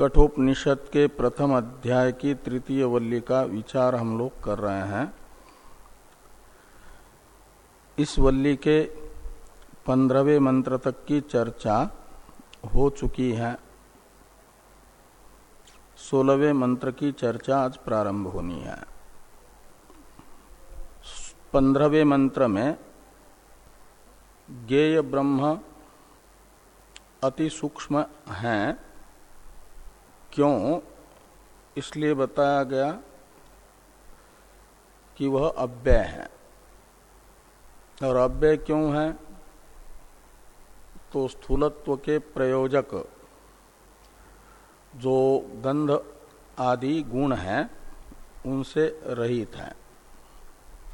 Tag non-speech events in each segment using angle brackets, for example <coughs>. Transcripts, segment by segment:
कठोपनिषद के प्रथम अध्याय की तृतीय वल्ली का विचार हम लोग कर रहे हैं। इस वल्ली के पंद्रहवें मंत्र तक की चर्चा हो चुकी है। सोलहवें मंत्र की चर्चा आज प्रारंभ होनी है। पंद्रहवें मंत्र में ज्ञेय ब्रह्म अति सूक्ष्म हैं। क्यों? इसलिए बताया गया कि वह अव्यय है। और अव्यय क्यों है? तो स्थूलत्व के प्रयोजक जो गंध आदि गुण हैं, उनसे रहित है।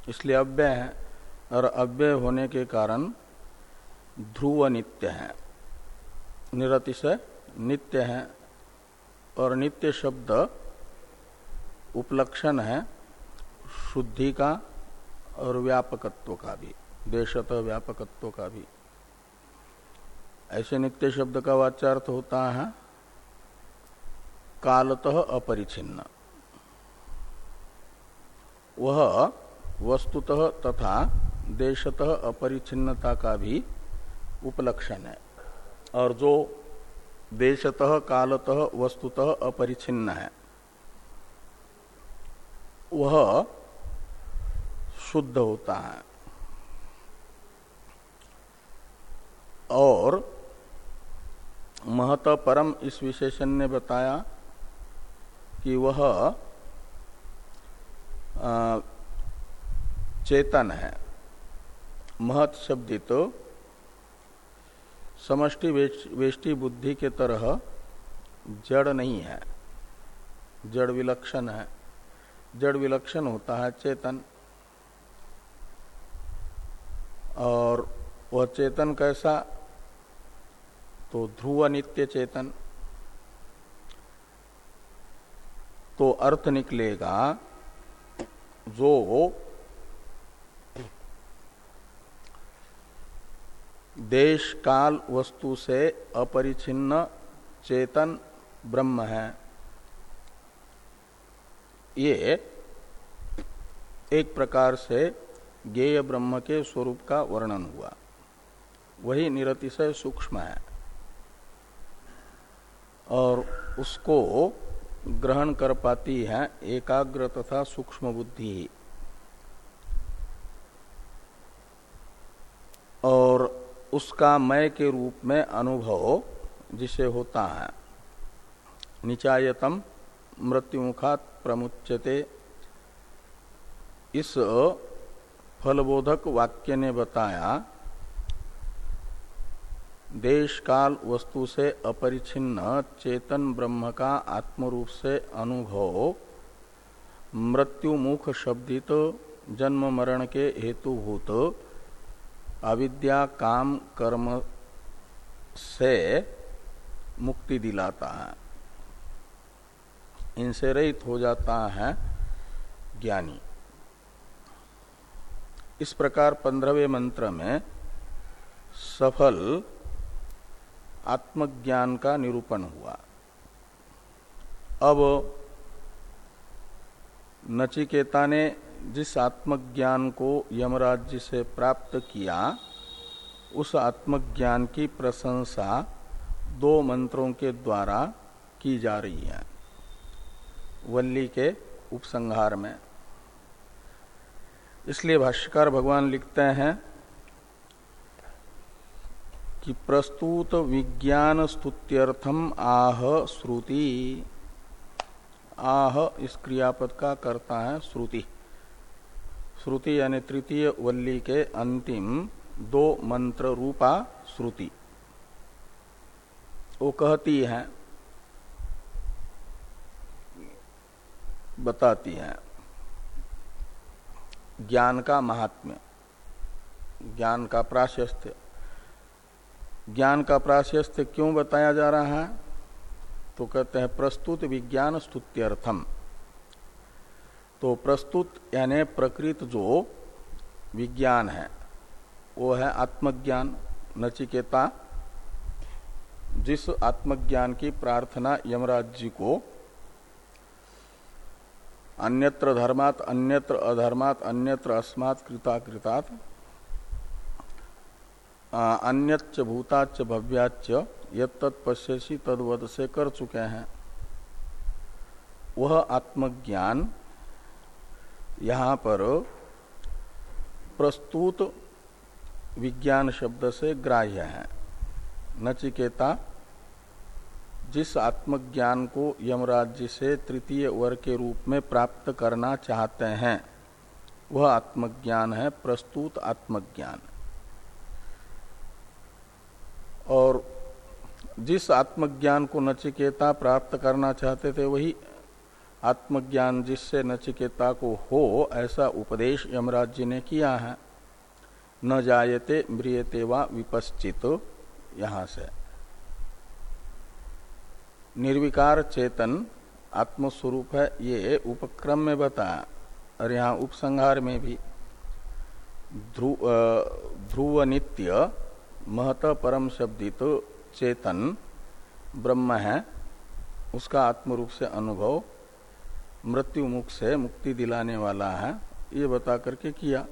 इसलिए अव्यय है। और अव्यय होने के कारण ध्रुव नित्य है। निरतिशय नित्य है। और नित्य शब्द उपलक्षण है शुद्धि का और व्यापकत्व का भी, देशत व्यापकत्व का भी। ऐसे नित्य शब्द का वाच्यार्थ होता है कालतः अपरिचिन्न वह वस्तुतः तथा देशतः अपरिचिन्नता का भी उपलक्षण है। और जो देशतः, कालतः, वस्तुतः अपरिचिन्न है। वह शुद्ध होता है। और महत परम इस विशेषण ने बताया कि वह चेतन है। महत शब्दित तो समष्टि वेष्टि बुद्धि के तरह जड़ नहीं है। जड़ विलक्षण है। जड़ विलक्षण होता है चेतन। और वह चेतन कैसा? तो ध्रुव नित्य चेतन। तो अर्थ निकलेगा, जो देश काल वस्तु से अपरिचिन्न चेतन ब्रह्म है। ये एक प्रकार से ज्ञेय ब्रह्म के स्वरूप का वर्णन हुआ। वही निरतिशय सूक्ष्म है। और उसको ग्रहण कर पाती है एकाग्र तथा सूक्ष्म बुद्धि। और उसका मय के रूप में अनुभव जिसे होता है। निचायतम मृत्युमुखात प्रमुच्यते। इस फलबोधक वाक्य ने बताया देश काल वस्तु से अपरिछिन्न चेतन ब्रह्म का आत्मरूप से अनुभव, मृत्युमुख शब्दित जन्म मरण के हेतुभूत अविद्या काम कर्म से मुक्ति दिलाता है। इनसे रहित हो जाता है ज्ञानी। इस प्रकार पंद्रहवें मंत्र में सफल आत्मज्ञान का निरूपण हुआ। अब नचिकेता ने जिस आत्मज्ञान को यमराज्य से प्राप्त किया, उस आत्मज्ञान की प्रशंसा दो मंत्रों के द्वारा की जा रही है। वल्ली के उपसंहार में। इसलिए भाष्यकार भगवान लिखते हैं कि प्रस्तुत विज्ञान स्तुत्यर्थम आह श्रुति। आह इस क्रियापद का करता है श्रुति। श्रुति यानी तृतीय वल्ली के अंतिम दो मंत्र रूपा श्रुति। वो कहती है, बताती है, ज्ञान का महात्म्य, ज्ञान का प्राशस्त्य। ज्ञान का प्राशस्त्य क्यों बताया जा रहा है? तो कहते हैं, प्रस्तुत विज्ञान स्तुत्यर्थम। तो प्रस्तुत यानी प्रकृत जो विज्ञान है, वो है आत्मज्ञान नचिकेता, जिस आत्मज्ञान की प्रार्थना यमराज जी को, अन्यत्र धर्मात अन्यत्र अधर्मात अन्यत्र अस्मात् कृता कृतात अन्यच्च भूताच भव्याच यत्तत्पश्यसी तदवद से कर चुके हैं। वह आत्मज्ञान यहाँ पर प्रस्तुत विज्ञान शब्द से ग्राह्य है। नचिकेता, जिस आत्मज्ञान को यमराज्य से तृतीय वर्ग के रूप में प्राप्त करना चाहते हैं, वह आत्मज्ञान है, प्रस्तुत आत्मज्ञान। और जिस आत्मज्ञान को नचिकेता प्राप्त करना चाहते थे, वही आत्मज्ञान जिससे नचिकेता को हो, ऐसा उपदेश यमराज जी ने किया है। न जायते म्रियते वा विपश्चित, यहाँ से। निर्विकार चेतन आत्मस्वरूप है, ये उपक्रम में बताया, और यहाँ उपसंहार में भी। ध्रुव ध्रुव नित्य महत परम शब्दित चेतन ब्रह्म है, उसका आत्मरूप से अनुभव मृत्यु मुख से मुक्ति दिलाने वाला है, ये बता करके किया।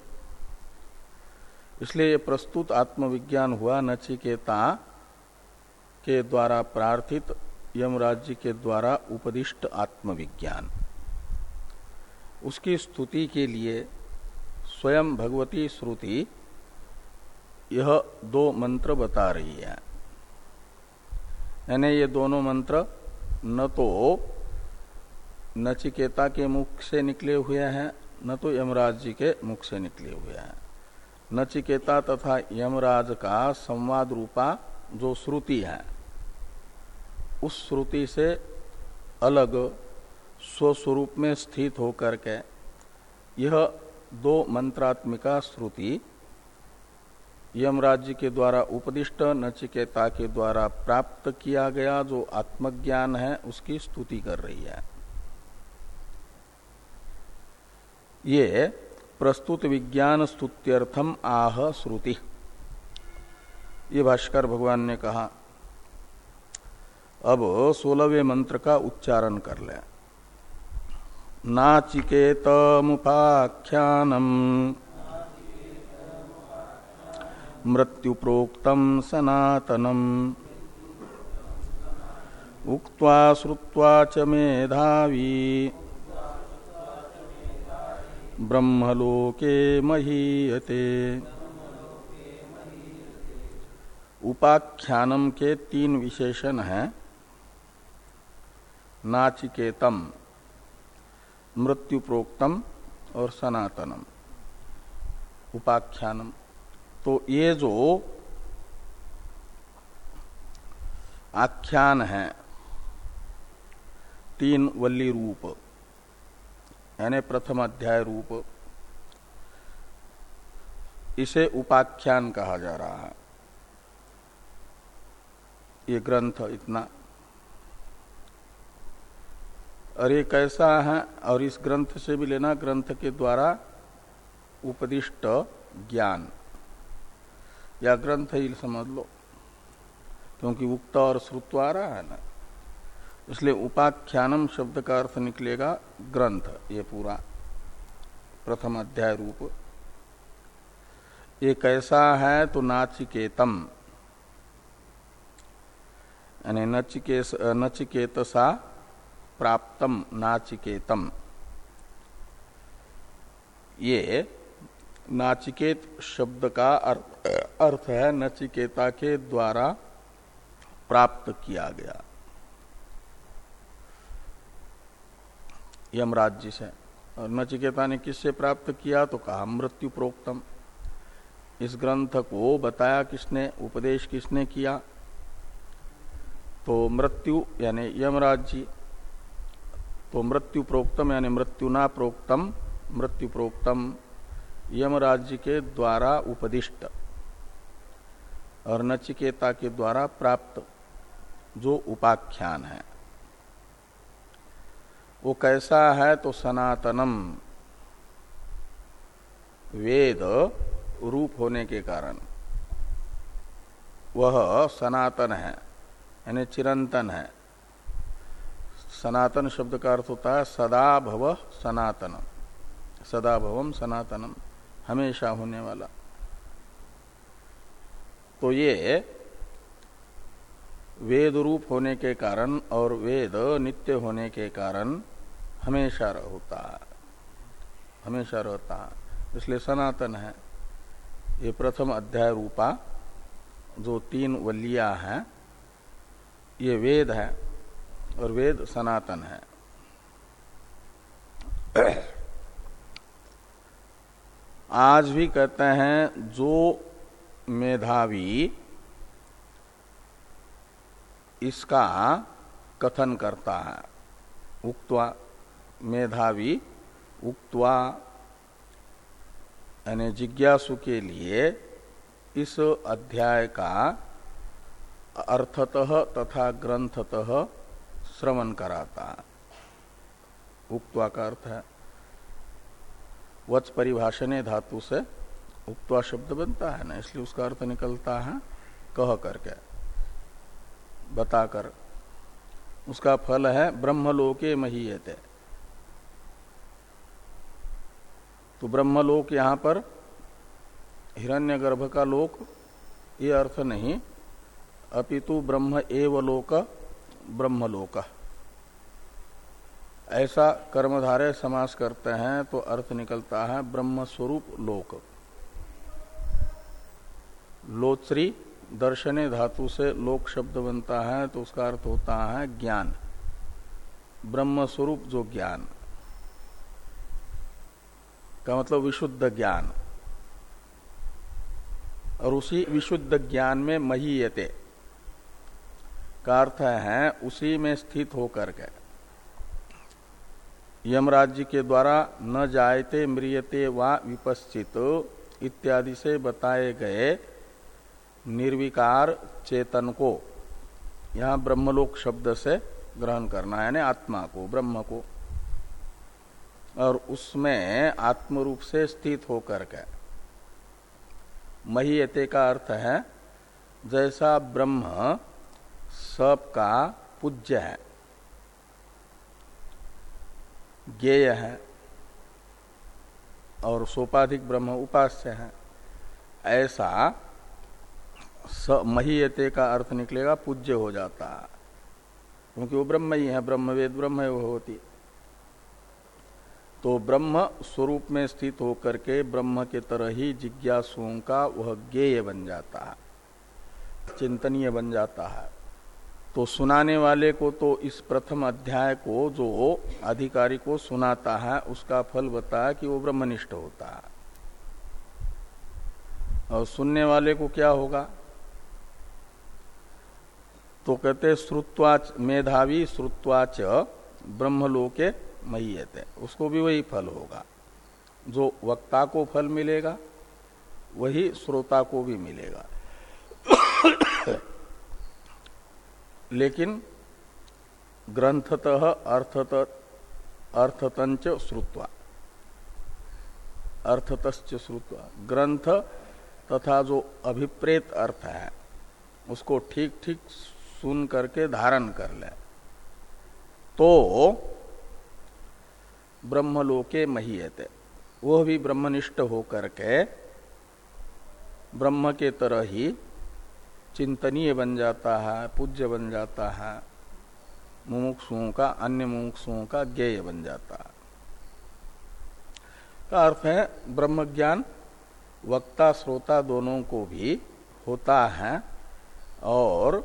इसलिए ये प्रस्तुत आत्मविज्ञान हुआ नचिकेता के द्वारा प्रार्थित, यमराज्य के द्वारा उपदिष्ट आत्मविज्ञान। उसकी स्तुति के लिए स्वयं भगवती श्रुति यह दो मंत्र बता रही है। यानी ये दोनों मंत्र न तो नचिकेता के मुख से निकले हुए हैं, न तो यमराज जी के मुख से निकले हुए हैं। नचिकेता तथा यमराज का संवाद रूपा जो श्रुति है, उस श्रुति से अलग स्वस्वरूप में स्थित होकर के यह दो मंत्रात्मिका श्रुति यमराज्य के द्वारा उपदिष्ट, नचिकेता के द्वारा प्राप्त किया गया जो आत्मज्ञान है, उसकी स्तुति कर रही है। ये प्रस्तुत विज्ञान स्तुत्यर्थम आह श्रुति। ये भाष्कर भगवान ने कहा, अब सोलहवें मंत्र का उच्चारण कर ले। नाचिकेत मुपाख्यानम मृत्यु प्रोक्तम सनातनम। उक्त्वा श्रुत्वा च मेधावी। ब्रह्मलोके महीयते। उपाख्यानम के तीन विशेषण हैं। नाचिकेतम मृत्यु प्रोक्तम और सनातनम। उपाख्यानम। तो ये जो आख्यान है, तीन वल्ली रूप। यानी प्रथम अध्याय रूप। इसे उपाख्यान कहा जा रहा है। ये ग्रंथ इतना। और ये कैसा है? और इस ग्रंथ से भी लेना, ग्रंथ के द्वारा उपदिष्ट ज्ञान। या ग्रंथ ही समझ लो, क्योंकि उक्त और श्रुत्व आ रहा है ना। इसलिए उपाख्यानम शब्द का अर्थ निकलेगा ग्रंथ ये पूरा प्रथम अध्याय रूप। ये कैसा है तो नाचिकेतम। यानी नचिकेत नचिकेतसा प्राप्तम नाचिकेतम। ये नाचिकेत शब्द का अर्थ, अर्थ है नचिकेता के द्वारा प्राप्त किया गया। यमराज्य से, और नचिकेता ने किससे प्राप्त किया? तो कहा, मृत्यु प्रोक्तम। इस ग्रंथ को बताया किसने, उपदेश किसने किया? तो मृत्यु, यानी यमराज जी तो मृत्यु प्रोक्तम, यानी मृत्यु ना प्रोक्तम, मृत्यु प्रोक्तम यमराज्य के द्वारा उपदिष्ट, और नचिकेता के द्वारा प्राप्त, जो उपाख्यान है। वो कैसा है तो सनातनम। वेद रूप होने के कारण। वह सनातन है, यानी चिरंतन है। सनातन शब्द का अर्थ होता है सदा भव सनातन सदा भवम सनातनम, हमेशा होने वाला। तो ये वेद रूप होने के कारण और वेद नित्य होने के कारण हमेशा होता है। हमेशा रहता है। इसलिए सनातन है। ये प्रथम अध्याय रूपा, जो तीन वलिया हैं, ये वेद है और वेद सनातन है। आज भी कहते हैं, जो मेधावी, इसका कथन करता है। उक्तवा मेधावी उक्तवा, यानी जिज्ञासु के लिए इस अध्याय का अर्थतः तथा ग्रंथतः श्रवण कराता। उक्तवा का अर्थ है, वच परिभाषणे धातु से उक्तवा शब्द बनता है ना, इसलिए उसका अर्थ निकलता है, कह करके। बताकर, उसका फल है ब्रह्मलोके महीयते। तो ब्रह्मलोक यहाँ पर हिरण्यगर्भ का लोक, ये अर्थ नहीं। अपितु ब्रह्म एव लोक, ब्रह्मलोक। ऐसा कर्मधारय समास करते हैं तो अर्थ निकलता है ब्रह्म स्वरूप लोक। लोत्सरी दर्शने धातु से लोक शब्द बनता है तो उसका अर्थ होता है ज्ञान। ब्रह्म स्वरूप जो ज्ञान। का मतलब विशुद्ध ज्ञान। और उसी विशुद्ध ज्ञान में महीयते का अर्थ है उसी में स्थित होकर के। यम राज्य के द्वारा न जायते मृियते वा विपश्चित इत्यादि से बताए गए निर्विकार चेतन को, यहाँ ब्रह्मलोक शब्द से ग्रहण करना है, यानी आत्मा को, ब्रह्म को। और उसमें आत्म रूप से स्थित होकर के। महीयते का अर्थ है, जैसा ब्रह्म सबका पूज्य है, ज्ञेय है, और सोपाधिक ब्रह्म उपास्य है। ऐसा स, महीयते का अर्थ निकलेगा, पूज्य हो जाता। है क्योंकि वो ब्रह्म ही है, ब्रह्मवेद ब्रह्म होती। तो ब्रह्म स्वरूप में स्थित होकर के ब्रह्म के तरह ही जिज्ञासुओं का वह ज्ञेय बन जाता है, चिंतनीय बन जाता है। तो सुनाने वाले को तो इस प्रथम अध्याय को जो अधिकारी को सुनाता है, उसका फल बताया कि वो ब्रह्मनिष्ठ होता है। और सुनने वाले को क्या होगा? तो कहते, श्रुत्वाच मेधावी, श्रुत्वाच ब्रह्मलोके महीयते उसको भी वही फल होगा। जो वक्ता को फल मिलेगा, वही श्रोता को भी मिलेगा। <coughs> लेकिन ग्रंथतः अर्थत, अर्थतंच श्रुत्वा। अर्थतश्च श्रुत्वा। ग्रंथ तथा जो अभिप्रेत अर्थ है, उसको ठीक ठीक सुन करके धारण कर ले। तो ब्रह्मलोके महीयते। वह भी ब्रह्मनिष्ठ होकर के ब्रह्म के तरह ही चिंतनीय बन जाता है, पूज्य बन जाता है, मुमुक्षुओं का, अन्य मुमुक्षुओं का ज्ञेय बन जाता है। का अर्थ है ब्रह्म ज्ञान वक्ता, श्रोता दोनों को भी होता है और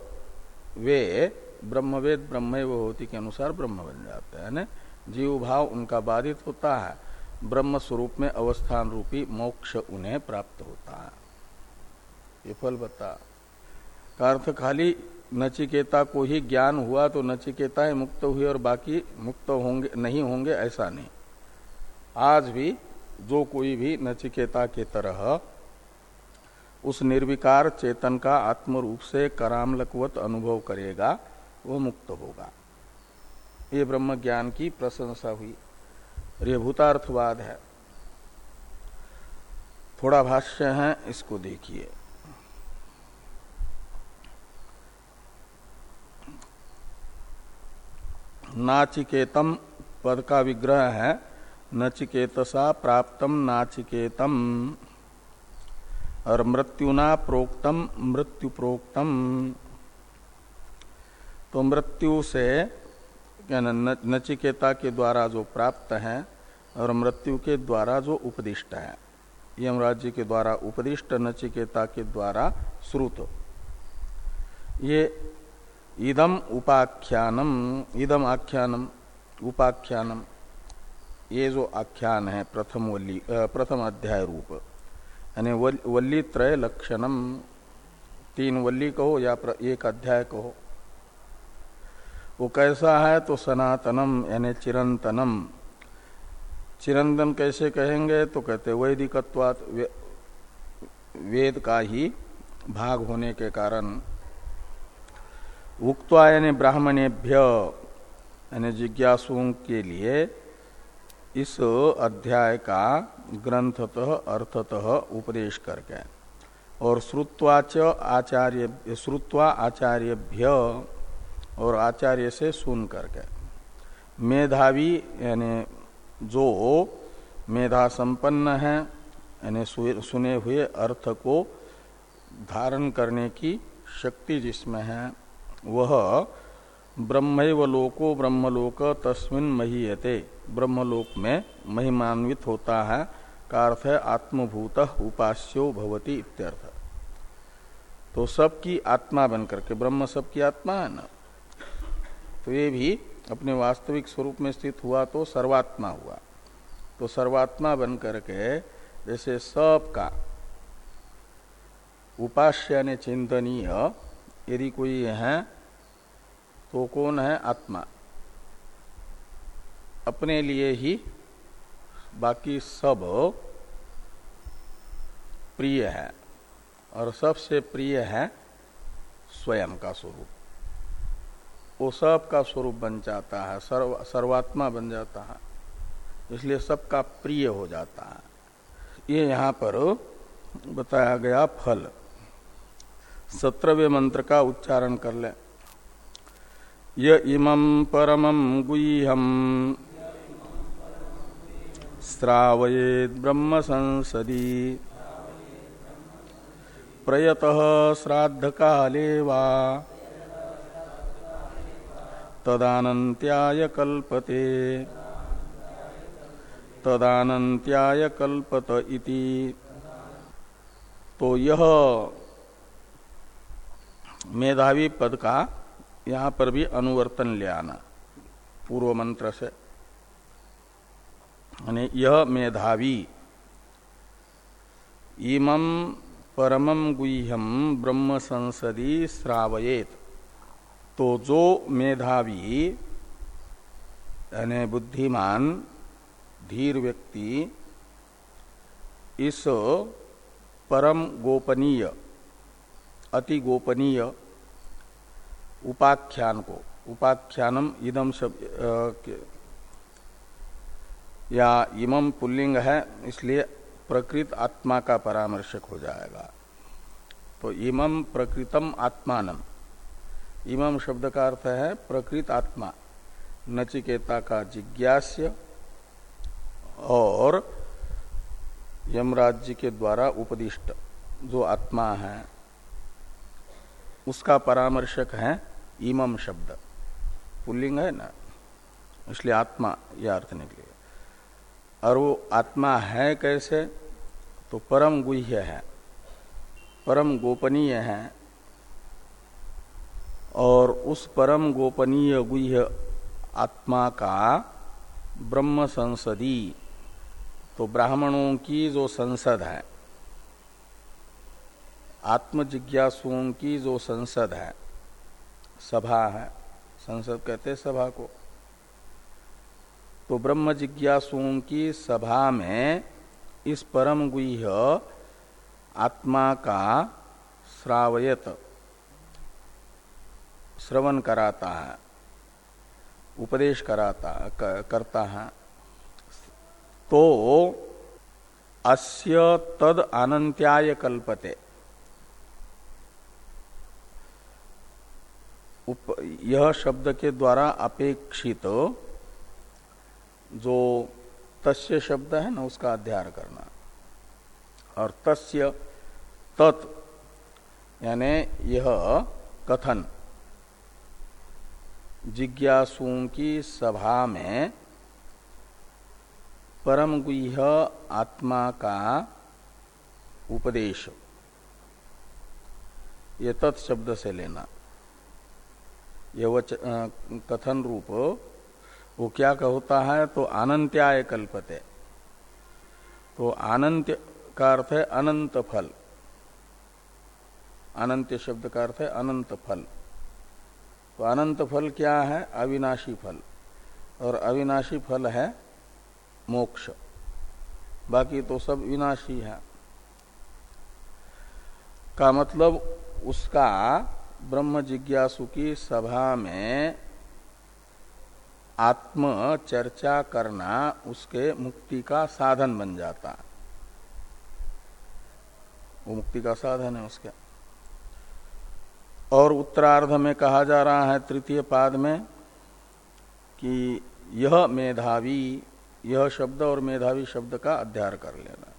वे ब्रह्मवेद ब्रह्म होती के अनुसार ब्रह्म बन जाते हैं जीव भाव उनका बाधित होता है। ब्रह्म स्वरूप में अवस्थान रूपी मोक्ष उन्हें प्राप्त होता है। ये फल बता। का अर्थ, खाली नचिकेता को ही ज्ञान हुआ तो नचिकेता ही मुक्त हुए और बाकी मुक्त होंगे, नहीं होंगे, ऐसा नहीं। आज भी जो कोई भी नचिकेता के तरह उस निर्विकार चेतन का आत्म रूप से करामलकवत अनुभव करेगा, वो मुक्त होगा। ये ब्रह्म ज्ञान की प्रशंसा हुई। ये भूतार्थवाद है। थोड़ा भाष्य है, इसको देखिए। नाचिकेतम पद का विग्रह है। नचिकेतसा प्राप्तम नाचिकेतम। और मृत्युना प्रोक्तम मृत्यु प्रोक्तम तो मृत्यु से नचिकेता के द्वारा जो प्राप्त है और मृत्यु के द्वारा जो उपदिष्ट है। यमराज्य के द्वारा उपदिष्ट, नचिकेता के द्वारा श्रुत। ये इदम उपाख्यानम, इदम आख्यानम, उपाख्यानम। ये जो आख्यान है, प्रथम वल्ली प्रथम अध्याय रूप। यानी वल्ली त्रय लक्षणम तीन वल्ली कहो या एक अध्याय कहो। वो कैसा है तो सनातनम यानी चिरंतनम। चिरंतन कैसे कहेंगे? तो कहते वैदिकत्वात वे, वेद का ही भाग होने के कारण। उक्वा यानी ब्राह्मणेभ्य यानी जिज्ञासुओं के लिए इस अध्याय का ग्रंथतः अर्थतः उपदेश करके। और श्रुत्वाच आचार्य श्रुत्वा आचार्यभ्य और आचार्य से सुन करके। मेधावी, यानी जो मेधा संपन्न है, यानी सुने हुए अर्थ को धारण करने की शक्ति जिसमें है, वह ब्रह्मैव लोको ब्रह्मलोक तस्मिन महीयते। ब्रह्मलोक में महिमान्वित होता है, का अर्थ है आत्मभूत उपास्यो भवती इत्यर्थ। तो सबकी आत्मा बनकर के ब्रह्म सबकी आत्मा है ना? तो ये भी अपने वास्तविक स्वरूप में स्थित हुआ तो सर्वात्मा हुआ। तो सर्वात्मा बन करके जैसे सब का उपास्य ने चिंतनीय, यदि कोई है तो कौन है? आत्मा। अपने लिए ही बाकी सब प्रिय है और सबसे प्रिय है स्वयं का स्वरूप। वो सब का स्वरूप बन जाता है, सर्व, सर्वात्मा बन जाता है, इसलिए सबका प्रिय हो जाता है। ये यहाँ पर बताया गया फल। सत्रहवें मंत्र का उच्चारण कर ले। य इमं परमं गुह्यम। श्रावयेद ब्रह्म संसदी। प्रयत श्राद्ध काले वा। तदानंत्याय कल्पते। तदानंत्याय कल्पत इति। तो यह मेधावी पद का यहाँ पर भी अनुवर्तन ले आना पूर्व मंत्र से। यह मेधावी। इमं परमं गुह्यम ब्रह्म संसदी श्रावयेत। तो जो मेधावी, यानी बुद्धिमान, धीर व्यक्ति, इस परम गोपनीय, अति गोपनीय उपाख्यान को, उपाख्यानम इदम सब या इमम पुल्लिंग है, इसलिए प्रकृत आत्मा का परामर्शक हो जाएगा। तो इमम प्रकृतम आत्मानम। इमम शब्द का अर्थ है प्रकृत आत्मा, नचिकेता का जिज्ञास्य और यमराज्य के द्वारा उपदिष्ट जो आत्मा है, उसका परामर्शक है इमम शब्द। पुल्लिंग है ना? इसलिए आत्मा यह अर्थ निकले। और वो आत्मा है कैसे? तो परम गुह्य है, परम गोपनीय है और उस परम गोपनीय गुह्य आत्मा का ब्रह्म संसदी। तो ब्राह्मणों की जो संसद है आत्म जिज्ञासुओं की जो संसद है, सभा है, संसद कहते हैं सभा को। तो ब्रह्म जिज्ञासुओं की सभा में इस परम गुह्य आत्मा का श्रावयत श्रवण कराता है उपदेश कराता करता है तो अस्य तद अनंत्याय कल्पते। उप, यह शब्द के द्वारा अपेक्षित जो तस्य शब्द है ना उसका अध्ययन करना। और तस्य तत् यानी यह कथन। जिज्ञासुओं की सभा में परम गुह्य आत्मा का उपदेश। ये तत्शब्द से लेना। ये वच, कथन रूप वो क्या कहता है? तो अनंत्याय कल्पते। तो अनंत का अर्थ है अनंत फल। अनंत शब्द का अर्थ है अनंत फल। तो अनंत फल क्या है? अविनाशी फल। और अविनाशी फल है मोक्ष। बाकी तो सब विनाशी है। का मतलब उसका ब्रह्म जिज्ञासु की सभा में आत्म चर्चा करना उसके मुक्ति का साधन बन जाता। वो मुक्ति का साधन है उसके। और उत्तरार्ध में कहा जा रहा है, तृतीय पाद में, कि यह मेधावी, यह शब्द और मेधावी शब्द का अध्ययन कर लेना।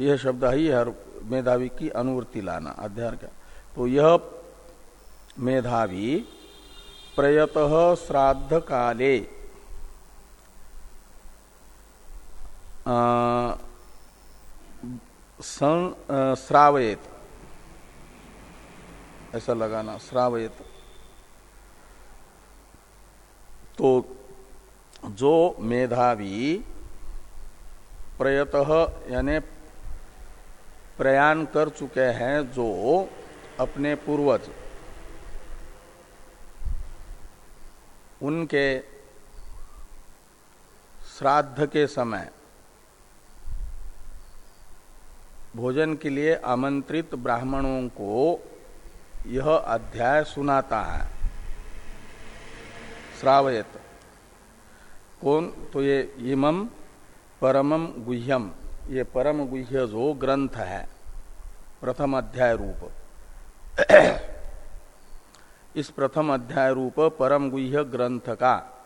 यह शब्द ही हर मेधावी की अनुवृत्ति लाना, अध्ययन का तो यह मेधावी प्रयत श्राद्ध काले श्रावयत। ऐसा लगाना, श्रावयत। तो जो मेधावी प्रयत, यानी प्रयाण कर चुके हैं, जो अपने पूर्वज, उनके श्राद्ध के समय भोजन के लिए आमंत्रित ब्राह्मणों को यह अध्याय सुनाता है। श्रावयत। कौन? तो ये इमम परमम गुह्यम ये परम गुह्य जो ग्रंथ है। प्रथम अध्याय रूप। <clears throat> इस प्रथम अध्याय रूप परम गुह्य ग्रंथ का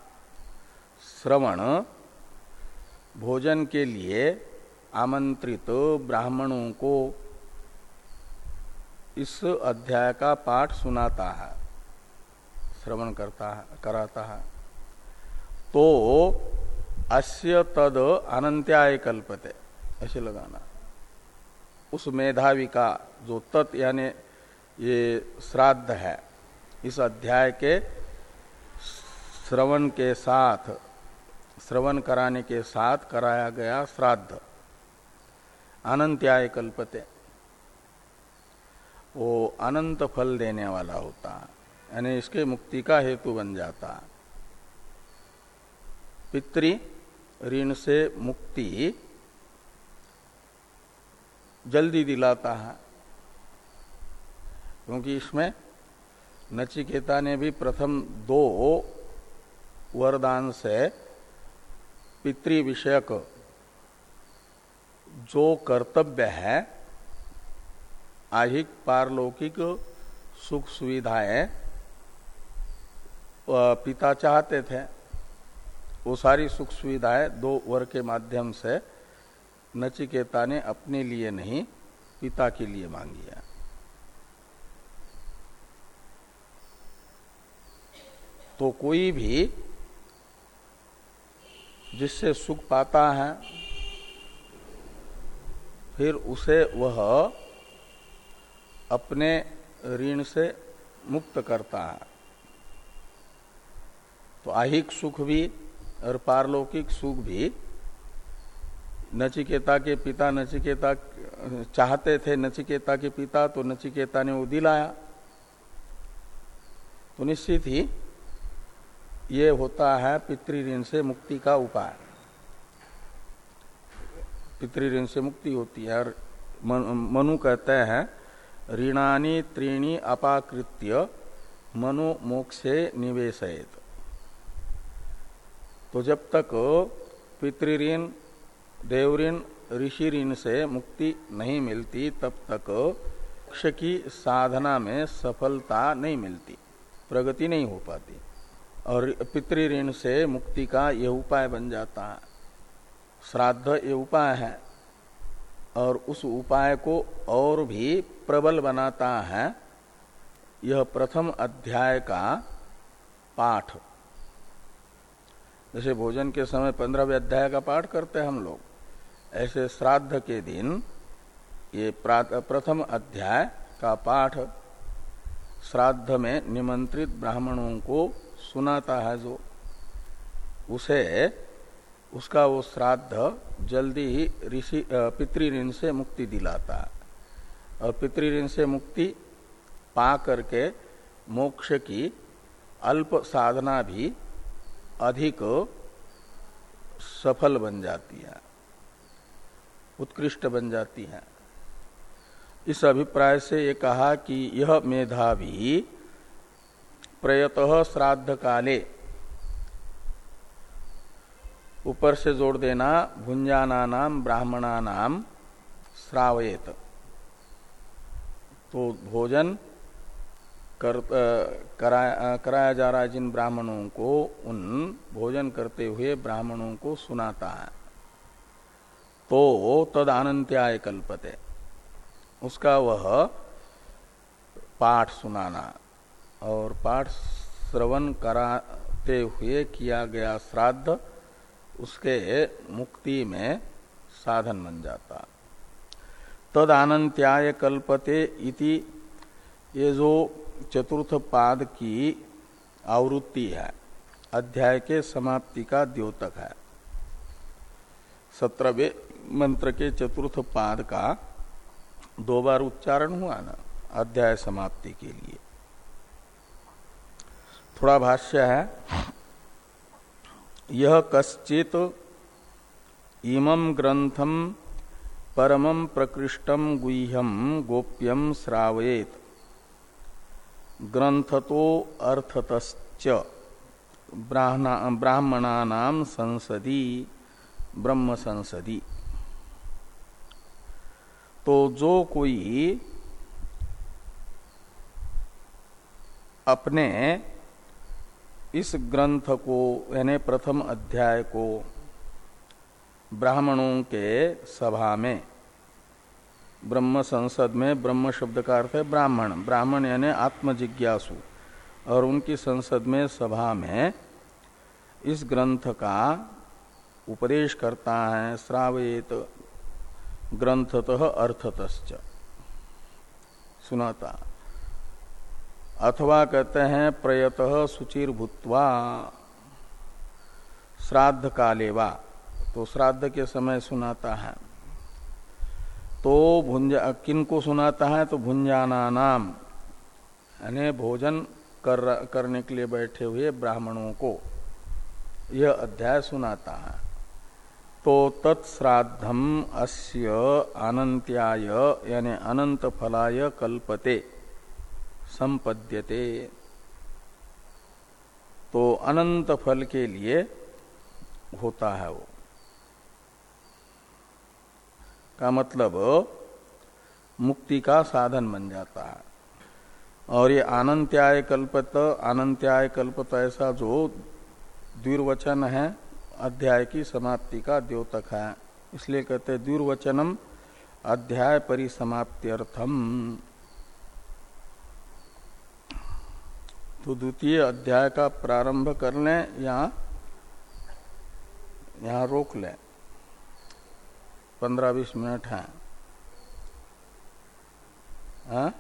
श्रवण भोजन के लिए आमंत्रित ब्राह्मणों को इस अध्याय का पाठ सुनाता है, श्रवण करता है, कराता है। तो अस्य तद अनंत्याय कल्पते ऐसे लगाना। उस मेधावी का जो तत् यानी ये श्राद्ध है, इस अध्याय के श्रवण के साथ, श्रवण कराने के साथ कराया गया श्राद्ध। अनंत्याय कल्पते वो अनंत फल देने वाला होता, यानी इसके मुक्ति का हेतु बन जाता। पितृ ऋण से मुक्ति जल्दी दिलाता है, क्योंकि इसमें नचिकेता ने भी प्रथम दो वरदान से पितृ विषयक जो कर्तव्य है आहिक पारलौकिक सुख सुविधाएँ पिता चाहते थे। वो सारी सुख सुविधाएँ दो वर के माध्यम से नचिकेता ने अपने लिए नहीं, पिता के लिए मांगी है। तो कोई भी जिससे सुख पाता है, फिर उसे वह अपने ऋण से मुक्त करता है। तो आहिक सुख भी और पारलौकिक सुख भी नचिकेता के पिता नचिकेता चाहते थे नचिकेता के पिता तो नचिकेता ने वो दिलाया। तो निश्चित ही ये होता है पितृऋण से मुक्ति का उपाय। पितृऋण से मुक्ति होती है और मनु कहते हैं ऋणानी त्रीणी अपाकृत्य मनो मोक्षे निवेशयत। तो जब तक पितृऋण, देवऋण ऋषि ऋण से मुक्ति नहीं मिलती, तब तक मोक्ष की साधना में सफलता नहीं मिलती, प्रगति नहीं हो पाती। और पितृ ऋण से मुक्ति का यह उपाय बन जाता है। श्राद्ध ये उपाय है और उस उपाय को और भी प्रबल बनाता है। यह प्रथम अध्याय का पाठ। जैसे भोजन के समय पंद्रहवें अध्याय का पाठ करते हैं हम लोग। ऐसे श्राद्ध के दिन ये प्रथम अध्याय का पाठ श्राद्ध में निमंत्रित ब्राह्मणों को सुनाता है जो। उसे उसका वो श्राद्ध जल्दी ही ऋषि पितृऋण से मुक्ति दिलाता। है और पितृऋण से मुक्ति पा करके मोक्ष की अल्प साधना भी अधिक सफल बन जाती है, उत्कृष्ट बन जाती है। इस अभिप्राय से ये कहा कि यह मेधावी प्रयत श्राद्ध काले ऊपर से जोड़ देना भुंजाना नाम ब्राह्मणा नाम श्रावयत। तो भोजन कर, कराया, कराया जा रहा है जिन ब्राह्मणों को उन भोजन करते हुए ब्राह्मणों को सुनाता है। तो तद अनंत्याय कल्पते। उसका वह पाठ सुनाना और पाठ श्रवण कराते हुए किया गया श्राद्ध उसके मुक्ति में साधन बन जाता। तद अनंत्याय कल्पते इति, ये जो चतुर्थ पाद की आवृत्ति है, अध्याय के समाप्ति का द्योतक है। सत्रहवें मंत्र के चतुर्थ पाद का दो बार उच्चारण हुआ ना, अध्याय समाप्ति के लिए। थोड़ा भाष्य है यह कश्चित इमं ग्रंथम परमं प्रकृष्टम गुह्यम गोप्यम श्रावेत। ग्रंथतो अर्थतश्च ब्राह्मणा संसदी ब्रह्म संसदी तो जो कोई अपने इस ग्रंथ को, यानी प्रथम अध्याय को ब्राह्मणों के सभा में, ब्रह्म संसद में, ब्रह्म शब्द का अर्थ है ब्राह्मण ब्राह्मण यानी आत्मजिज्ञासु। और उनकी संसद में, सभा में इस ग्रंथ का उपदेश करता है श्रावेत ग्रंथतः अर्थतश्च। सुनाता। अथवा कहते हैं प्रयत सुचिर भूतवा श्राद्ध कालेवा तो श्राद्ध के समय सुनाता है। तो भुंजा किन को सुनाता है? तो भुंजाना नाम यानी भोजन कर, करने के लिए बैठे हुए ब्राह्मणों को यह अध्याय सुनाता है। तो तत्श्राद्धम अस्य अनंत्याय यानी अनंत फलाय कल्पते। संपद्यते। तो अनंत फल के लिए होता है वो। का मतलब मुक्ति का साधन बन जाता है। और ये अनंत्याय कल्पत अनंत्याय कल्पत ऐसा जो द्विर्वचन है, अध्याय की समाप्ति का द्योतक है। इसलिए कहते हैं, द्विर्वचनम अध्याय परिसमाप्त्यर्थम। तो द्वितीय अध्याय का प्रारंभ कर लें या यहाँ रोक लें पंद्रह बीस मिनट है हाँ?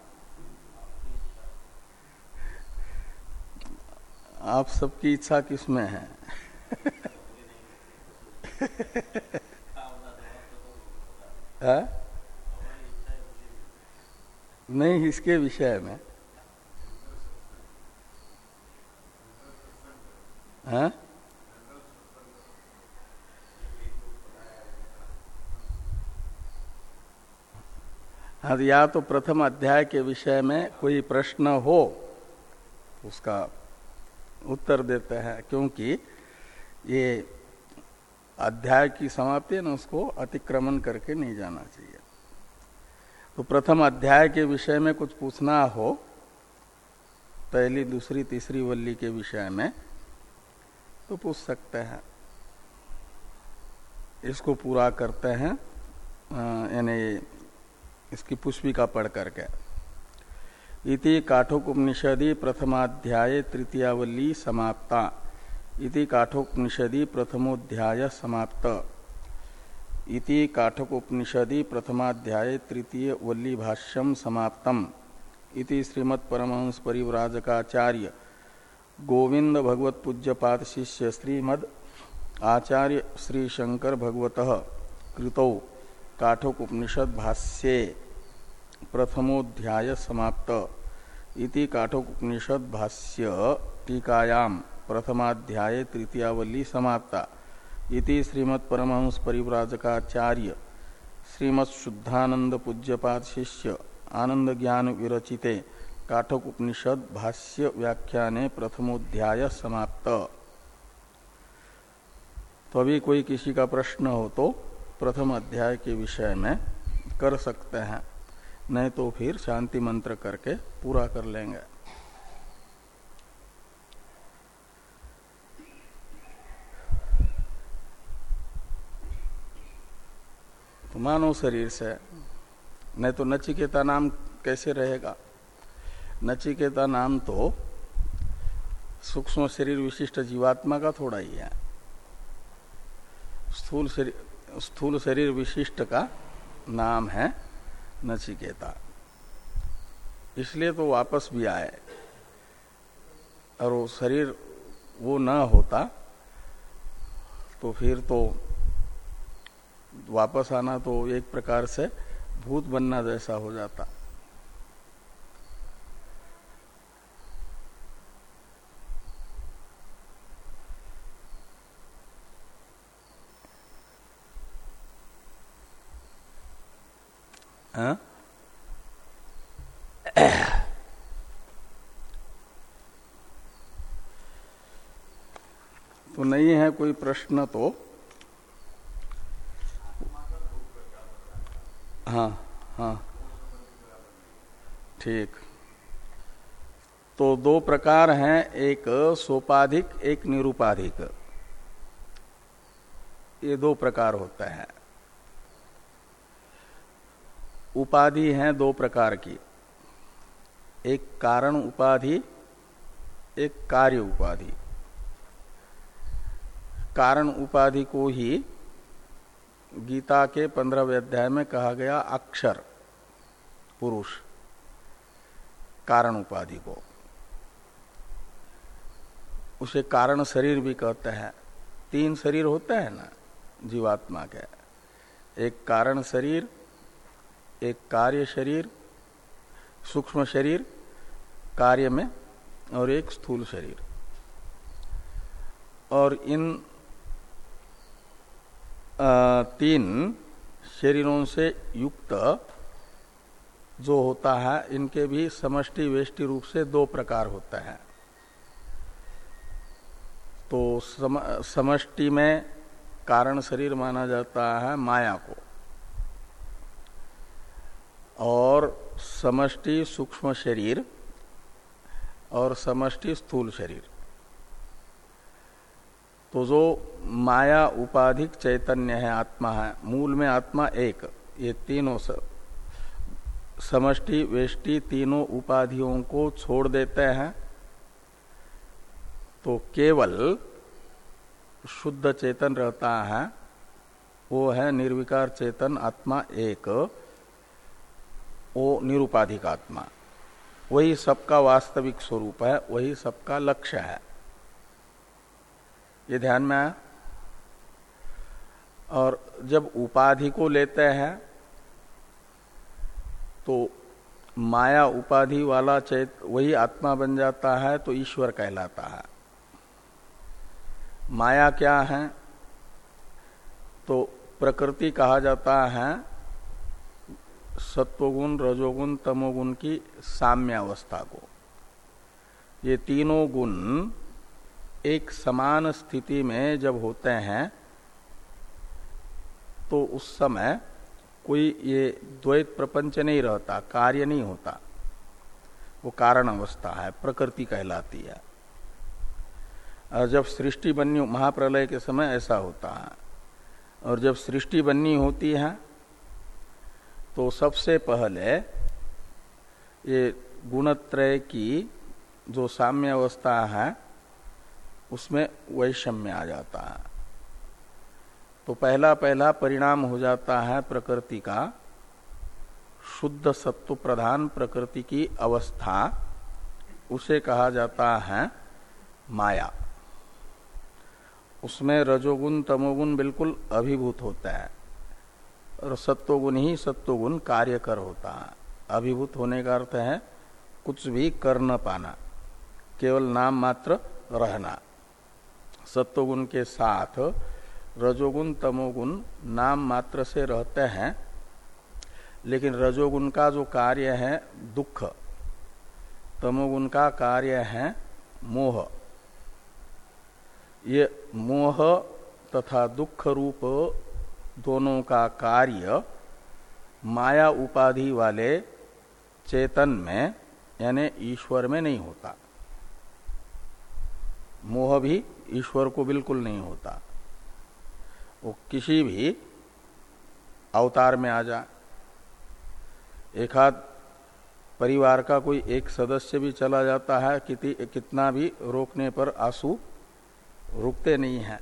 आप सबकी इच्छा किसमें है हाँ? नहीं, इसके विषय में हाँ या तो प्रथम अध्याय के विषय में कोई प्रश्न हो, उसका उत्तर देते हैं, क्योंकि ये अध्याय की समाप्ति है ना, उसको अतिक्रमण करके नहीं जाना चाहिए। तो प्रथम अध्याय के विषय में कुछ पूछना हो, पहली, दूसरी, तीसरी वल्ली के विषय में तो पूछ सकते हैं। इसको पूरा करते हैं यानी इसकी पुष्पिका पढ़ करके। इति काठोपनिषदि प्रथमाध्याय तृतीयावल्ली समाप्ता। इति काठोपनिषदि प्रथमोध्याय समाप्त। इति काठकोपनिषदि प्रथमाध्याय तृतीय वल्ली भाष्यम समाप्तम। इति श्रीमत् परमहंस परिव्राजकाचार्य गोविंद भगवत पूज्यपाद शिष्य श्रीमद आचार्य श्री शंकर भगवत कृतौ काठोपनिषद भाष्ये प्रथमोध्याय समाप्त। इति काठोपनिषद भाष्य टीकायाम प्रथमाध्याय तृतीयावली समाप्ता। इति श्रीमत् परमहंस परिव्राजकाचार्य श्रीमत् शुद्धानंद पूज्यपाद शिष्य आनंद ज्ञान विरचिते काठक उपनिषद भाष्य व्याख्याने प्रथमोध्याय समाप्त। तो अभी कोई किसी का प्रश्न हो तो प्रथम अध्याय के विषय में कर सकते हैं। नहीं तो फिर शांति मंत्र करके पूरा कर लेंगे। तो मानव शरीर से, नहीं तो नचिकेता नाम कैसे रहेगा? नचिकेता नाम तो सूक्ष्म शरीर विशिष्ट जीवात्मा का थोड़ा ही है। स्थूल शरीर स्थूल शरीर विशिष्ट का नाम है नचिकेता। इसलिए तो वापस भी आए। और वो शरीर वो न होता तो फिर तो वापस आना तो एक प्रकार से भूत बनना जैसा हो जाता हाँ? तो नहीं है कोई प्रश्न तो? हाँ हाँ। ठीक। तो दो प्रकार हैं, एक सोपाधिक, एक निरूपाधिक। ये दो प्रकार होते हैं। उपाधि हैं दो प्रकार की। एक कारण उपाधि, एक कार्य उपाधि। कारण उपाधि को ही गीता के पंद्रहवें अध्याय में कहा गया अक्षर, पुरुष, कारण उपाधि को। उसे कारण शरीर भी कहते हैं। तीन शरीर होते हैं ना, जीवात्मा के। एक कारण शरीर, एक कार्य शरीर, सूक्ष्म शरीर, कार्य में, और एक स्थूल शरीर। और इन तीन शरीरों से युक्त जो होता है इनके भी समष्टि वेष्टि रूप से दो प्रकार होते हैं। तो सम, समष्टि में कारण शरीर माना जाता है माया को। और समष्टि सूक्ष्म शरीर और समष्टि स्थूल शरीर। तो जो माया उपाधिक चैतन्य है आत्मा है मूल में आत्मा एक ये तीनों समष्टि वेष्टि तीनों उपाधियों को छोड़ देते हैं तो केवल शुद्ध चेतन रहता है वो है निर्विकार चेतन आत्मा एक वो निरुपाधिक आत्मा वही सबका वास्तविक स्वरूप है वही सबका लक्ष्य है ये ध्यान में आया? और जब उपाधि को लेते हैं तो माया उपाधि वाला चैत, वही आत्मा बन जाता है तो ईश्वर कहलाता है। माया क्या है? तो प्रकृति कहा जाता है, सत्वगुण, रजोगुण, तमोगुण की साम्य अवस्था को। ये तीनों गुण एक समान स्थिति में जब होते हैं तो उस समय कोई ये द्वैत प्रपंच नहीं रहता, कार्य नहीं होता। वो कारण अवस्था है, प्रकृति कहलाती है। और जब सृष्टि बननी महाप्रलय के समय ऐसा होता है। और जब सृष्टि बननी होती है तो सबसे पहले ये गुणत्रय की जो साम्य अवस्था है उसमें वैषम्य आ जाता है। तो पहला पहला परिणाम हो जाता है प्रकृति का शुद्ध सत्व प्रधान प्रकृति की अवस्था, उसे कहा जाता है माया। उसमें रजोगुण, तमोगुण बिल्कुल अभिभूत होता है। और सत्वगुण ही सत्वगुण कार्य कर होता है। अभिभूत होने का अर्थ है कुछ भी कर न पाना, केवल नाम मात्र रहना। सत्वगुण के साथ रजोगुण, तमोगुण नाम मात्र से रहते हैं, लेकिन रजोगुण का जो कार्य है दुख, तमोगुण का कार्य है मोह। ये मोह तथा दुख रूप दोनों का कार्य माया उपाधि वाले चेतन में, यानी ईश्वर में नहीं होता। मोह भी ईश्वर को बिल्कुल नहीं होता। वो किसी भी अवतार में आ जाए एक हाथ परिवार का कोई एक सदस्य भी चला जाता है किति, कितना भी रोकने पर आँसू रुकते नहीं है।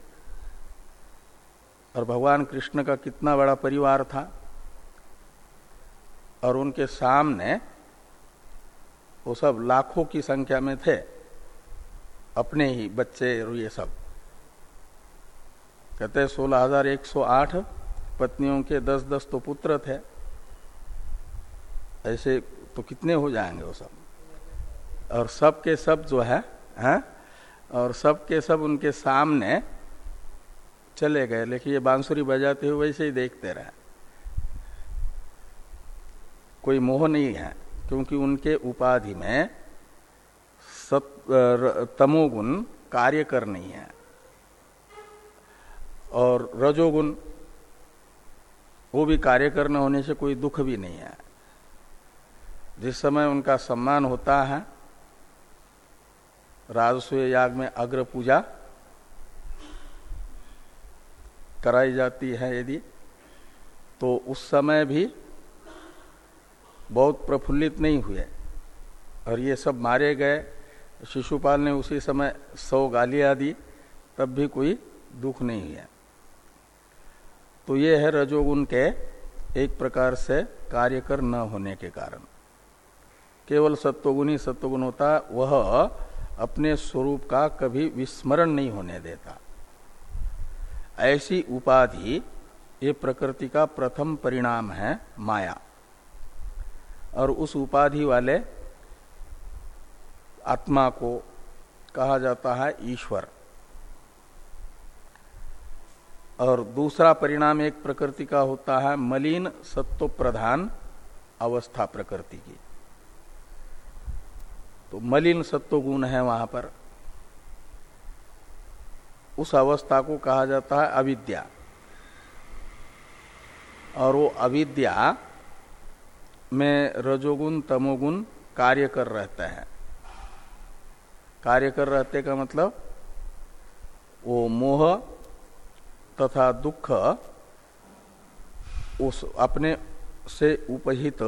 और भगवान कृष्ण का कितना बड़ा परिवार था। और उनके सामने वो सब लाखों की संख्या में थे। अपने ही बच्चे ये सब। कहते सोलह हज़ार एक सौ आठ पत्नियों के दस दस तो पुत्र थे। ऐसे तो कितने हो जाएँगे वो सब? और सब के सब जो है, हैं? और सब के सब उनके सामने चले गए। लेकिन ये बांसुरी बजाते हुए वैसे ही देखते रहे। कोई मोह नहीं है, क्योंकि उनके उपाधि में सत तमोगुण कार्य कर नहीं है। और रजोगुण, वो भी कार्य करने होने से कोई दुख भी नहीं है। जिस समय उनका सम्मान होता है, राजस्व याग में अग्र पूजा कराई जाती है यदि तो उस समय भी बहुत प्रफुल्लित नहीं हुए। और ये सब मारे गए शिशुपाल ने उसी समय सौ गालियाँ दी, तब भी कोई दुख नहीं हुआ तो ये है रजोगुण के एक प्रकार से कार्य कर न होने के कारण। केवल सत्वगुण ही सत्वगुण होता, वह अपने स्वरूप का कभी विस्मरण नहीं होने देता। ऐसी उपाधि, ये प्रकृति का प्रथम परिणाम है माया। और उस उपाधि वाले आत्मा को कहा जाता है ईश्वर। और दूसरा परिणाम एक प्रकृति का होता है मलिन सत्व प्रधान अवस्था प्रकृति की। तो मलिन सत्व गुण है वहाँ पर। उस अवस्था को कहा जाता है अविद्या। और वो अविद्या में रजोगुण, तमोगुण कार्य कर रहते हैं। कार्य कर रहते का मतलब? वो मोह तथा दुख उस अपने से उपहित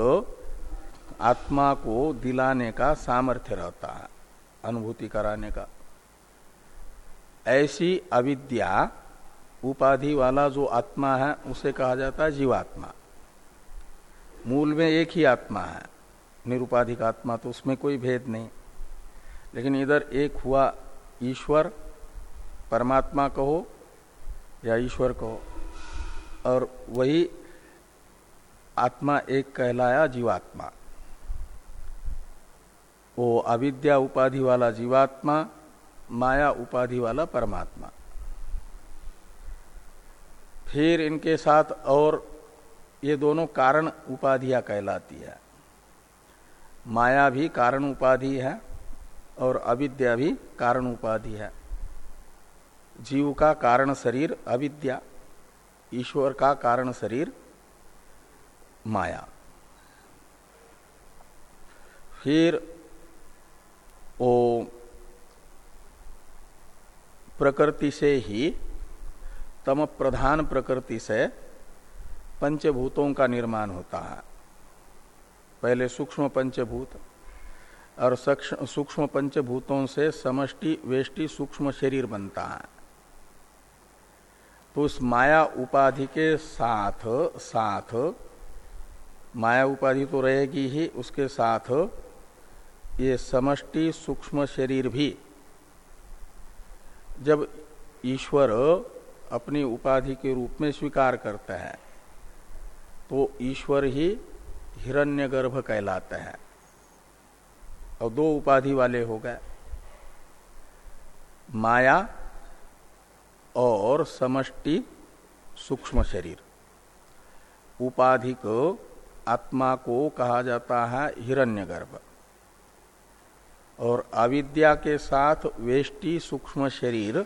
आत्मा को दिलाने का सामर्थ्य रहता है, अनुभूति कराने का। ऐसी अविद्या उपाधि वाला जो आत्मा है, उसे कहा जाता है जीवात्मा। मूल में एक ही आत्मा है, निरुपाधिक आत्मा तो उसमें कोई भेद नहीं। लेकिन इधर एक हुआ ईश्वर, परमात्मा कहो या ईश्वर कहो। और वही आत्मा एक कहलाया जीवात्मा। वो अविद्या उपाधि वाला जीवात्मा, माया उपाधि वाला परमात्मा। फिर इनके साथ और ये दोनों कारण उपाधियाँ कहलाती है। माया भी कारण उपाधि है और अविद्या भी कारण उपाधि है। जीव का कारण शरीर, अविद्या, ईश्वर का कारण शरीर, माया। फिर वो प्रकृति से ही, तम प्रधान प्रकृति से पंचभूतों का निर्माण होता है। पहले सूक्ष्म पंचभूत और सूक्ष्म पंचभूतों से समष्टि वेष्टि सूक्ष्म शरीर बनता है। तो उस माया उपाधि के साथ साथ, माया उपाधि तो रहेगी ही, उसके साथ ये समष्टि सूक्ष्म शरीर भी। जब ईश्वर अपनी उपाधि के रूप में स्वीकार करता है तो ईश्वर ही हिरण्यगर्भ कहलाते हैं। और दो उपाधि वाले हो गए। माया और समष्टि सूक्ष्म शरीर। उपाधि को आत्मा को कहा जाता है हिरण्यगर्भ। और अविद्या के साथ वेष्टि सूक्ष्म शरीर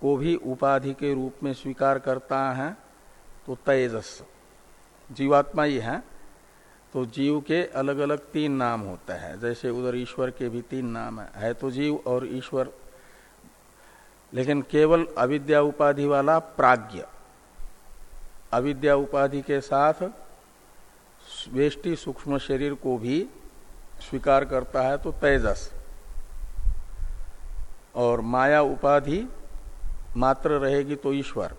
को भी उपाधि के रूप में स्वीकार करता है तो तेजस। जीवात्मा ही है। तो जीव के अलग अलग तीन नाम होते हैं। जैसे उधर ईश्वर के भी तीन नाम है, है तो जीव और ईश्वर। लेकिन केवल अविद्या उपाधि वाला प्राज्ञ। अविद्या उपाधि के साथ वेष्टि सूक्ष्म शरीर को भी स्वीकार करता है तो तेजस। और माया उपाधि मात्र रहेगी तो ईश्वर।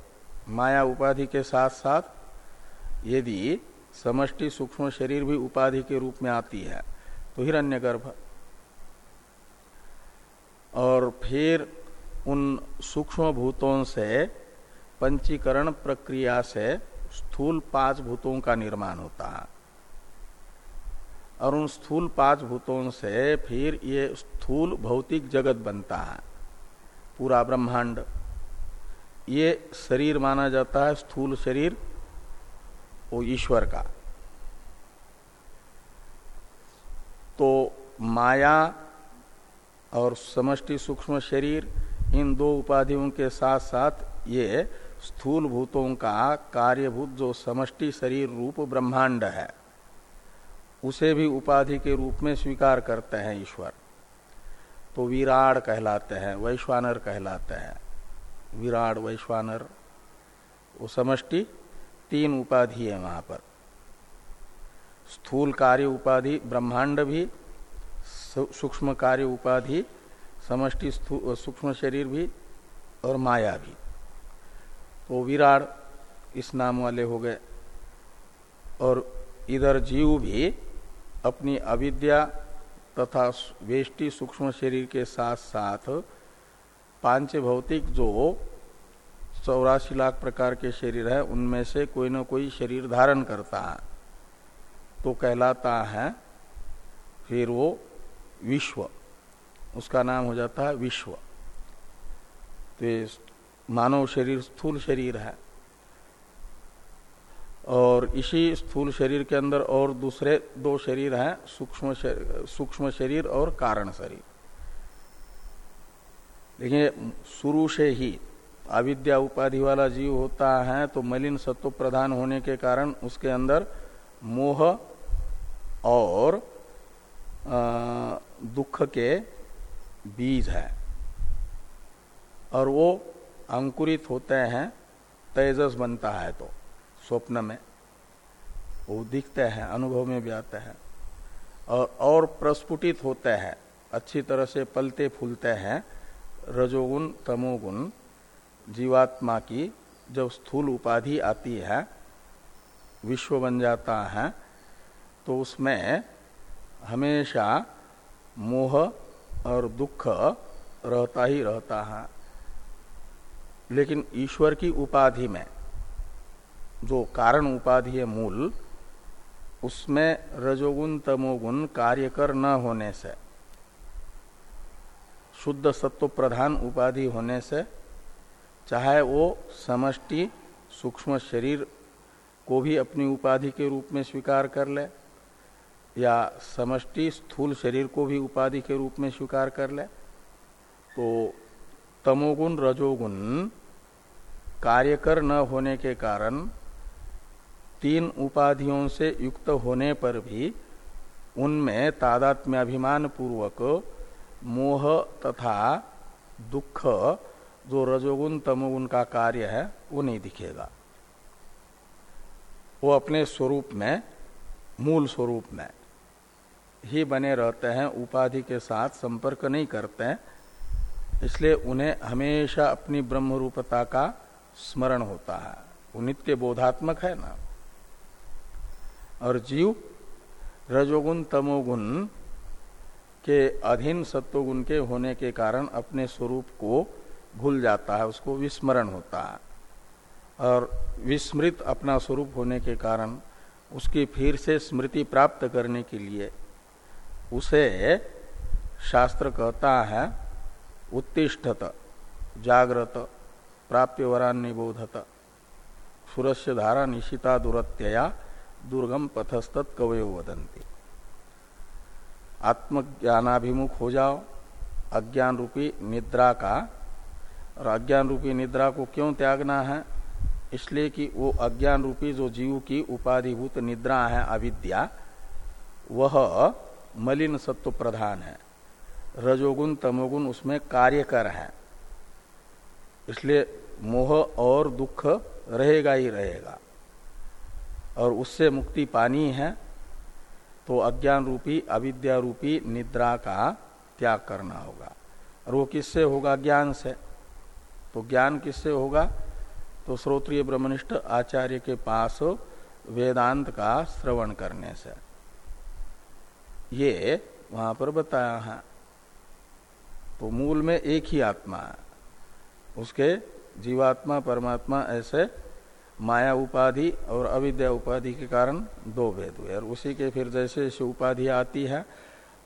माया उपाधि के साथ साथ यदि समष्टि सूक्ष्म शरीर भी उपाधि के रूप में आती है तो हिरण्यगर्भ। और फिर उन सूक्ष्म भूतों से, पंचीकरण प्रक्रिया से स्थूल पाँच भूतों का निर्माण होता है। और उन स्थूल पाँच भूतों से फिर ये स्थूल भौतिक जगत बनता है, पूरा ब्रह्मांड। ये शरीर माना जाता है स्थूल शरीर। वो ईश्वर का। तो माया और समष्टि सूक्ष्म शरीर, इन दो उपाधियों के साथ साथ ये स्थूल भूतों का कार्यभूत जो समष्टि शरीर रूप ब्रह्मांड है, उसे भी उपाधि के रूप में स्वीकार करते हैं ईश्वर। तो विराट कहलाते हैं, वैश्वानर कहलाते हैं। विराट, वैश्वानर, वो समष्टि तीन उपाधि है वहाँ पर। स्थूल कार्य उपाधि, ब्रह्मांड भी सूक्ष्म कार्य उपाधि, समष्टि सूक्ष्म शरीर भी और माया भी। तो विराट इस नाम वाले हो गए। और इधर जीव भी अपनी अविद्या तथा वेष्टि सूक्ष्म शरीर के साथ साथ पाँच भौतिक जो चौरासी लाख प्रकार के शरीर है, उनमें से कोई ना कोई शरीर धारण करता है। तो कहलाता है फिर वो विश्व। उसका नाम हो जाता है विश्व। तो मानव शरीर स्थूल शरीर है। और इसी स्थूल शरीर के अंदर और दूसरे दो शरीर हैं, सूक्ष्म सूक्ष्म शरीर और कारण शरीर। देखिए, शुरू से ही अविद्या उपाधि वाला जीव होता है तो मलिन सत्व प्रधान होने के कारण उसके अंदर मोह और दुख के बीज है। और वो अंकुरित होते हैं, तेजस बनता है तो स्वप्न में। वो दिखते हैं, अनुभव में भी आते हैं। और और प्रस्फुटित होते हैं, अच्छी तरह से पलते फूलते हैं, रजोगुण, तमोगुण जीवात्मा की जब स्थूल उपाधि आती है, विश्व बन जाता है तो उसमें हमेशा मोह और दुख रहता ही रहता है। लेकिन ईश्वर की उपाधि में जो कारण उपाधि है मूल, उसमें रजोगुण तमोगुण कार्य कर न होने से, शुद्ध सत्व प्रधान उपाधि होने से चाहे वो समष्टि सूक्ष्म शरीर को भी अपनी उपाधि के रूप में स्वीकार कर ले, या समष्टि स्थूल शरीर को भी उपाधि के रूप में स्वीकार कर ले तो तमोगुण, रजोगुण कार्यकर न होने के कारण तीन उपाधियों से युक्त होने पर भी उनमें तादात्म्य अभिमान पूर्वक मोह तथा दुख जो रजोगुण, तमोगुण का कार्य है, वो नहीं दिखेगा। वो अपने स्वरूप में, मूल स्वरूप में ही बने रहते हैं, उपाधि के साथ संपर्क नहीं करते हैं, इसलिए उन्हें हमेशा अपनी ब्रह्म रूपता का स्मरण होता है। वो नित्य बोधात्मक है ना। और जीव, रजोगुण, तमोगुण के अधीन सत्वगुण के होने के कारण अपने स्वरूप को भूल जाता है, उसको विस्मरण होता है। और विस्मृत अपना स्वरूप होने के कारण उसकी फिर से स्मृति प्राप्त करने के लिए उसे शास्त्र कहता है, उत्तिष्ठत जागृत प्राप्य वरान निबोधत सुरस्य धारा निशिता दुरत्यया, दुर्गम पथस्तत् कवयो वदंती आत्मज्ञानाभिमुख हो जाओ अज्ञान रूपी निद्रा का और अज्ञान रूपी निद्रा को क्यों त्यागना है? इसलिए कि वो अज्ञान रूपी जो जीव की उपाधिभूत निद्रा है, अविद्या, वह मलिन सत्व प्रधान है। रजोगुण, तमोगुण उसमें कार्यकर है। इसलिए मोह और दुख रहेगा ही रहेगा। और उससे मुक्ति पानी है तो अज्ञान रूपी अविद्या रूपी निद्रा का त्याग करना होगा। और वो किससे होगा? ज्ञान से। तो ज्ञान किससे होगा? तो श्रोत्रिय ब्रह्मनिष्ठ आचार्य के पास वेदांत का श्रवण करने से। ये वहाँ पर बताया है। तो मूल में एक ही आत्मा है। उसके जीवात्मा, परमात्मा ऐसे माया उपाधि और अविद्या उपाधि के कारण दो भेद हुए। और उसी के फिर जैसे जैसे उपाधि आती है,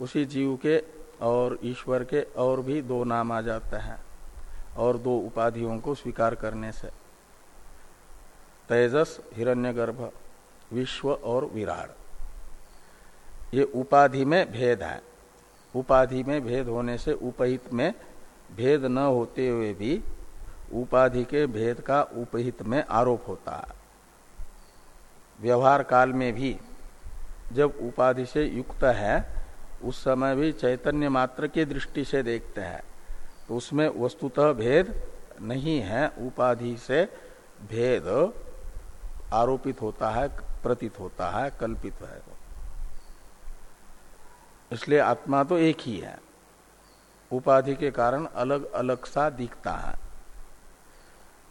उसी जीव के और ईश्वर के और भी दो नाम आ जाते हैं। और दो उपाधियों को स्वीकार करने से। तेजस, हिरण्यगर्भ, विश्व और विराट। ये उपाधि में भेद है। उपाधि में भेद होने से उपहित में भेद न होते हुए भी उपाधि के भेद का उपहित में आरोप होता है। व्यवहार काल में भी जब उपाधि से युक्त है, उस समय भी चैतन्य मात्र की दृष्टि से देखते हैं। तो उसमें वस्तुतः भेद नहीं है, उपाधि से भेद आरोपित होता है, प्रतीत होता है, कल्पित है इसलिए आत्मा तो एक ही है। उपाधि के कारण अलग अलग सा दिखता है।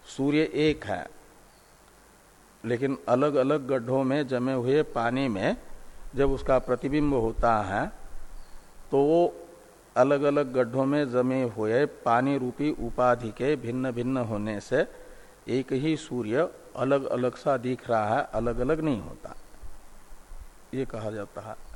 सूर्य एक है, लेकिन अलग अलग गड्ढों में जमे हुए पानी में जब उसका प्रतिबिंब होता है तो वो अलग अलग गड्ढों में जमे हुए पानी रूपी उपाधि के भिन्न भिन्न होने से एक ही सूर्य अलग अलग सा दिख रहा है अलग अलग नहीं होता। ये कहा जाता है।